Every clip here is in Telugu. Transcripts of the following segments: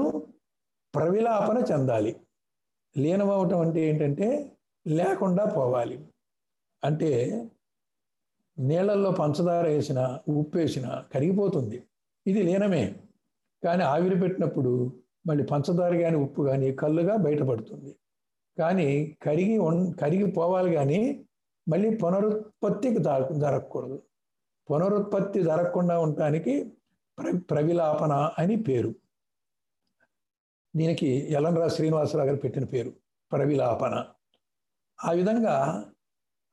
నేను ప్రవిలాపన చెందాలి. లీనమవటం అంటే ఏంటంటే లేకుండా పోవాలి. అంటే నీళ్ళల్లో పంచదార వేసిన ఉప్పు వేసిన కరిగిపోతుంది. ఇది లీనమే. కానీ ఆవిరి పెట్టినప్పుడు మళ్ళీ పంచదార కానీ ఉప్పు కానీ కళ్ళుగా బయటపడుతుంది. కానీ కరిగి ఉన్ కరిగిపోవాలి కానీ మళ్ళీ పునరుత్పత్తికి జరగకూడదు. పునరుత్పత్తి జరగకుండా ఉండటానికి ప్ర ప్రవిలాపన అని పేరు. దీనికి యలంరా శ్రీనివాసరావు గారు పెట్టిన పేరు పరవిలాపన. ఆ విధంగా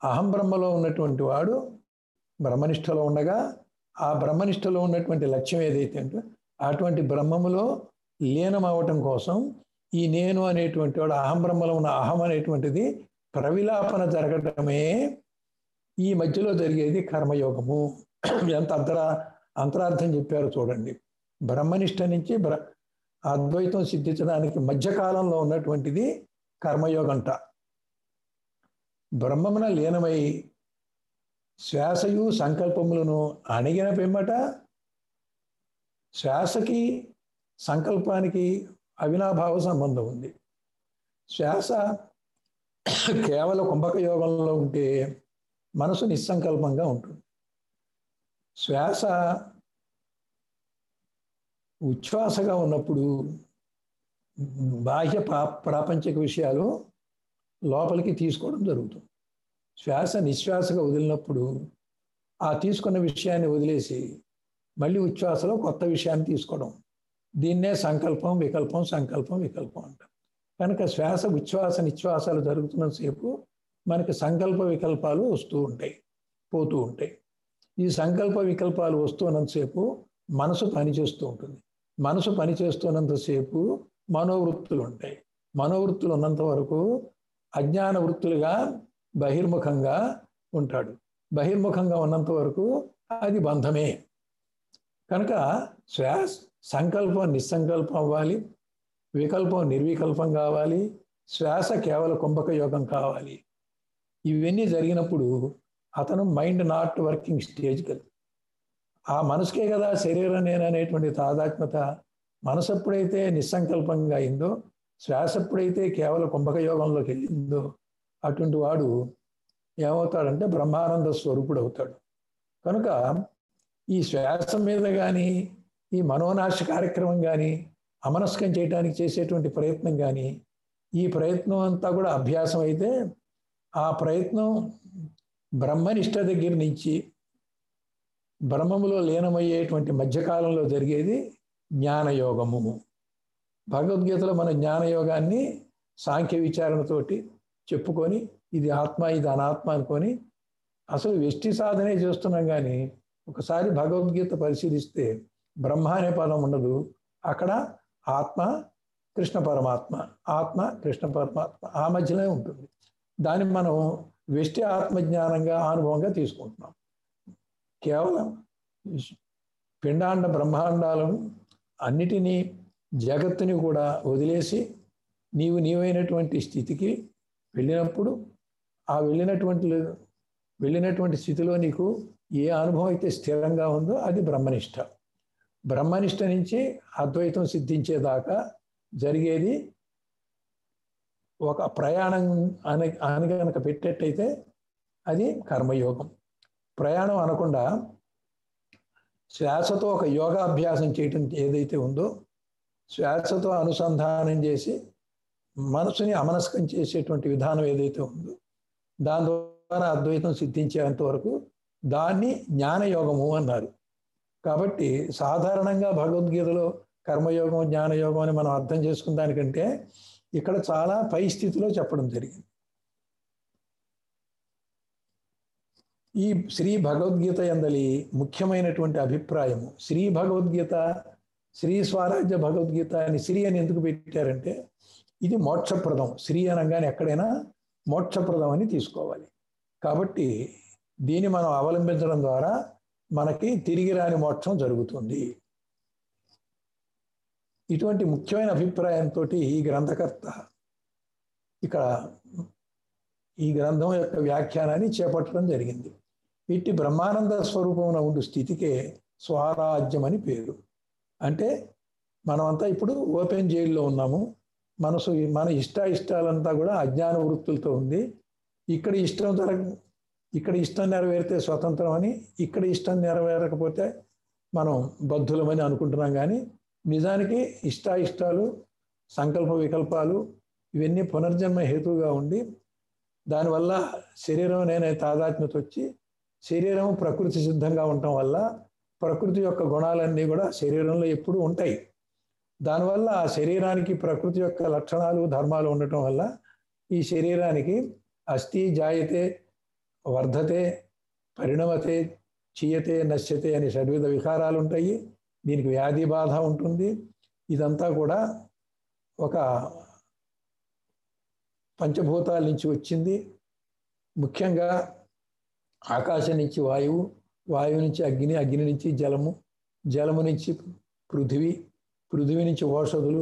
అహం బ్రహ్మలో ఉన్నటువంటి వాడు బ్రహ్మనిష్టలో ఉండగా ఆ బ్రహ్మనిష్టలో ఉన్నటువంటి లక్ష్యం ఏదైతే అంటే అటువంటి బ్రహ్మములో లీనం అవటం కోసం ఈ నేను అనేటువంటి వాడు అహం బ్రహ్మలో ఉన్న అహం అనేటువంటిది ప్రవిలాపన జరగటమే ఈ మధ్యలో జరిగేది కర్మయోగము. ఎంత అంతరా అంతరార్థం చెప్పారో చూడండి. బ్రహ్మనిష్ట నుంచి బ్ర అద్వైతం సిద్ధించడానికి మధ్యకాలంలో ఉన్నటువంటిది కర్మయోగంట. బ్రహ్మమున లీనమై శ్వాసయు సంకల్పములను అణిగిన పిమ్మట శ్వాసకి సంకల్పానికి అవినాభావ సంబంధం ఉంది. శ్వాస కేవలం కుంభక యోగంలో ఉంటే మనసు నిస్సంకల్పంగా ఉంటుంది. శ్వాస ఉచ్ఛ్వాసగా ఉన్నప్పుడు బాహ్య ప్రా ప్రాపంచిక విషయాలు లోపలికి తీసుకోవడం జరుగుతుంది. శ్వాస నిశ్వాసగా వదిలినప్పుడు ఆ తీసుకున్న విషయాన్ని వదిలేసి మళ్ళీ ఉచ్ఛ్వాసలో కొత్త విషయాన్ని తీసుకోవడం. దీన్నే సంకల్పం వికల్పం సంకల్పం వికల్పం అంటాం కనుక శ్వాస ఉచ్ఛ్వాస నిశ్వాసాలు జరుగుతున్నంతసేపు మనకి సంకల్ప వికల్పాలు వస్తూ ఉంటాయి పోతూ ఉంటాయి. ఈ సంకల్ప వికల్పాలు వస్తున్నంతసేపు మనసు పనిచేస్తూ ఉంటుంది. మనసు పనిచేస్తున్నంతసేపు మనోవృత్తులు ఉంటాయి మనోవృత్తులు ఉన్నంత వరకు అజ్ఞాన వృత్తులుగా బహిర్ముఖంగా ఉంటాడు. బహిర్ముఖంగా ఉన్నంత వరకు అది బంధమే. కనుక శ్వాస సంకల్పం నిస్సంకల్పం అవ్వాలి. వికల్పం నిర్వికల్పం కావాలి. శ్వాస కేవల కుంభక యోగం కావాలి. ఇవన్నీ జరిగినప్పుడు అతను మైండ్ నాట్ వర్కింగ్ స్టేజ్కి ఆ మనసుకే కదా శరీరం నేననేటువంటి తాదాత్మత మనసు ఎప్పుడైతే నిస్సంకల్పంగా అయిందో శ్వాస ఎప్పుడైతే కేవలం కుంభకయోగంలోకి వెళ్ళిందో అటువంటి వాడు ఏమవుతాడంటే బ్రహ్మానంద స్వరూపుడు అవుతాడు. కనుక ఈ శ్వాస మీద కానీ ఈ మనోనాశ కార్యక్రమం కానీ అమనస్కం చేయడానికి చేసేటువంటి ప్రయత్నం కానీ ఈ ప్రయత్నం అంతా కూడా అభ్యాసం అయితే ఆ ప్రయత్నం బ్రహ్మనిష్ట దగ్గర నుంచి బ్రహ్మములో లీనమయ్యేటువంటి మధ్యకాలంలో జరిగేది జ్ఞానయోగము. భగవద్గీతలో మన జ్ఞానయోగాన్ని సాంఖ్య విచారణతోటి చెప్పుకొని ఇది ఆత్మ ఇది అనాత్మ అనుకొని అసలు వ్యష్టి సాధనే చేస్తున్నాం కానీ ఒకసారి భగవద్గీత పరిశీలిస్తే బ్రహ్మ అనే పదం ఉండదు. అక్కడ ఆత్మ కృష్ణ పరమాత్మ ఆత్మ కృష్ణ పరమాత్మ ఆ మధ్యలోనే ఉంటుంది. దాన్ని మనం వ్యష్టి ఆత్మజ్ఞానంగా అనుభవంగా తీసుకుంటున్నాం. కేవలం పిండాండ బ్రహ్మాండాలను అన్నిటినీ జగత్తుని కూడా వదిలేసి నీవు నీవైనటువంటి స్థితికి వెళ్ళినప్పుడు ఆ వెళ్ళినటువంటి వెళ్ళినటువంటి స్థితిలో నీకు ఏ అనుభవం అయితే స్థిరంగా ఉందో అది బ్రహ్మనిష్ట. బ్రహ్మనిష్ట నుంచి అద్వైతం సిద్ధించేదాకా జరిగేది ఒక ప్రయాణం అని అని కనుక పెట్టేట్టయితే అది కర్మయోగం. ప్రయాణం అనకుండా శ్వాసతో ఒక యోగాభ్యాసం చేయటం ఏదైతే ఉందో శ్వాసతో అనుసంధానం చేసి మనసుని అమనస్కం చేసేటువంటి విధానం ఏదైతే ఉందో దాని ద్వారా అద్వైతం సిద్ధించేంత వరకు దాన్ని జ్ఞానయోగము అన్నారు. కాబట్టి సాధారణంగా భగవద్గీతలో కర్మయోగం జ్ఞానయోగం అని మనం అర్థం చేసుకున్న దానికంటే ఇక్కడ చాలా పై స్థితిలో చెప్పడం జరిగింది. ఈ శ్రీ భగవద్గీత ఎందలి ముఖ్యమైనటువంటి అభిప్రాయము. శ్రీ భగవద్గీత శ్రీ స్వరాజ్య భగవద్గీత అని శ్రీ అని ఎందుకు పెట్టారంటే ఇది మోక్షప్రదం. శ్రీ అనగానే ఎక్కడైనా మోక్షప్రదం అని తీసుకోవాలి. కాబట్టి దీన్ని మనం అవలంబించడం ద్వారా మనకి తిరిగి రాని మోక్షం జరుగుతుంది. ఇటువంటి ముఖ్యమైన అభిప్రాయంతో ఈ గ్రంథకర్త ఇక్కడ ఈ గ్రంథం యొక్క వ్యాఖ్యానాన్ని చేపట్టడం జరిగింది. ఇట్టి బ్రహ్మానంద స్వరూపంలో ఉండు స్థితికే స్వరాజ్యం అని పేరు. అంటే మనమంతా ఇప్పుడు ఓపెన్ జైల్లో ఉన్నాము. మనసు మన ఇష్ట ఇష్టాలంతా కూడా అజ్ఞాన వృత్తులతో ఉంది. ఇక్కడ ఇష్టం జరగ ఇక్కడ ఇష్టం నెరవేరితే స్వతంత్రం అని ఇక్కడ ఇష్టం నెరవేరకపోతే మనం బద్ధులమని అనుకుంటున్నాం కానీ నిజానికి ఇష్టాయిష్టాలు సంకల్ప వికల్పాలు ఇవన్నీ పునర్జన్మ హేతువుగా ఉండి దానివల్ల శరీరం నేనే తాదాత్మ్యత వచ్చి శరీరం ప్రకృతి సిద్ధంగా ఉండటం వల్ల ప్రకృతి యొక్క గుణాలన్నీ కూడా శరీరంలో ఎప్పుడూ ఉంటాయి. దానివల్ల ఆ శరీరానికి ప్రకృతి యొక్క లక్షణాలు ధర్మాలు ఉండటం వల్ల ఈ శరీరానికి అస్థి జాయతే వర్ధతే పరిణమతే చీయతే నశ్యతే అని షడ్విధ వికారాలు ఉంటాయి. దీనికి వ్యాధి బాధ ఉంటుంది. ఇదంతా కూడా ఒక పంచభూతాల నుంచి వచ్చింది. ముఖ్యంగా ఆకాశం నుంచి వాయువు వాయువు నుంచి అగ్ని అగ్ని నుంచి జలము జలము నుంచి పృథివీ పృథివీ నుంచి ఓషధులు